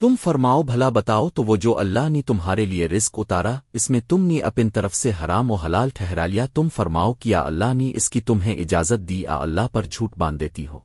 تم فرماؤ بھلا بتاؤ تو وہ جو اللہ نے تمہارے لیے رزق اتارا، اس میں تم نے اپن طرف سے حرام و حلال ٹھہرا لیا تم فرماؤ کیا اللہ نے اس کی تمہیں اجازت دی، آ اللہ پر جھوٹ باندھ دیتی ہو۔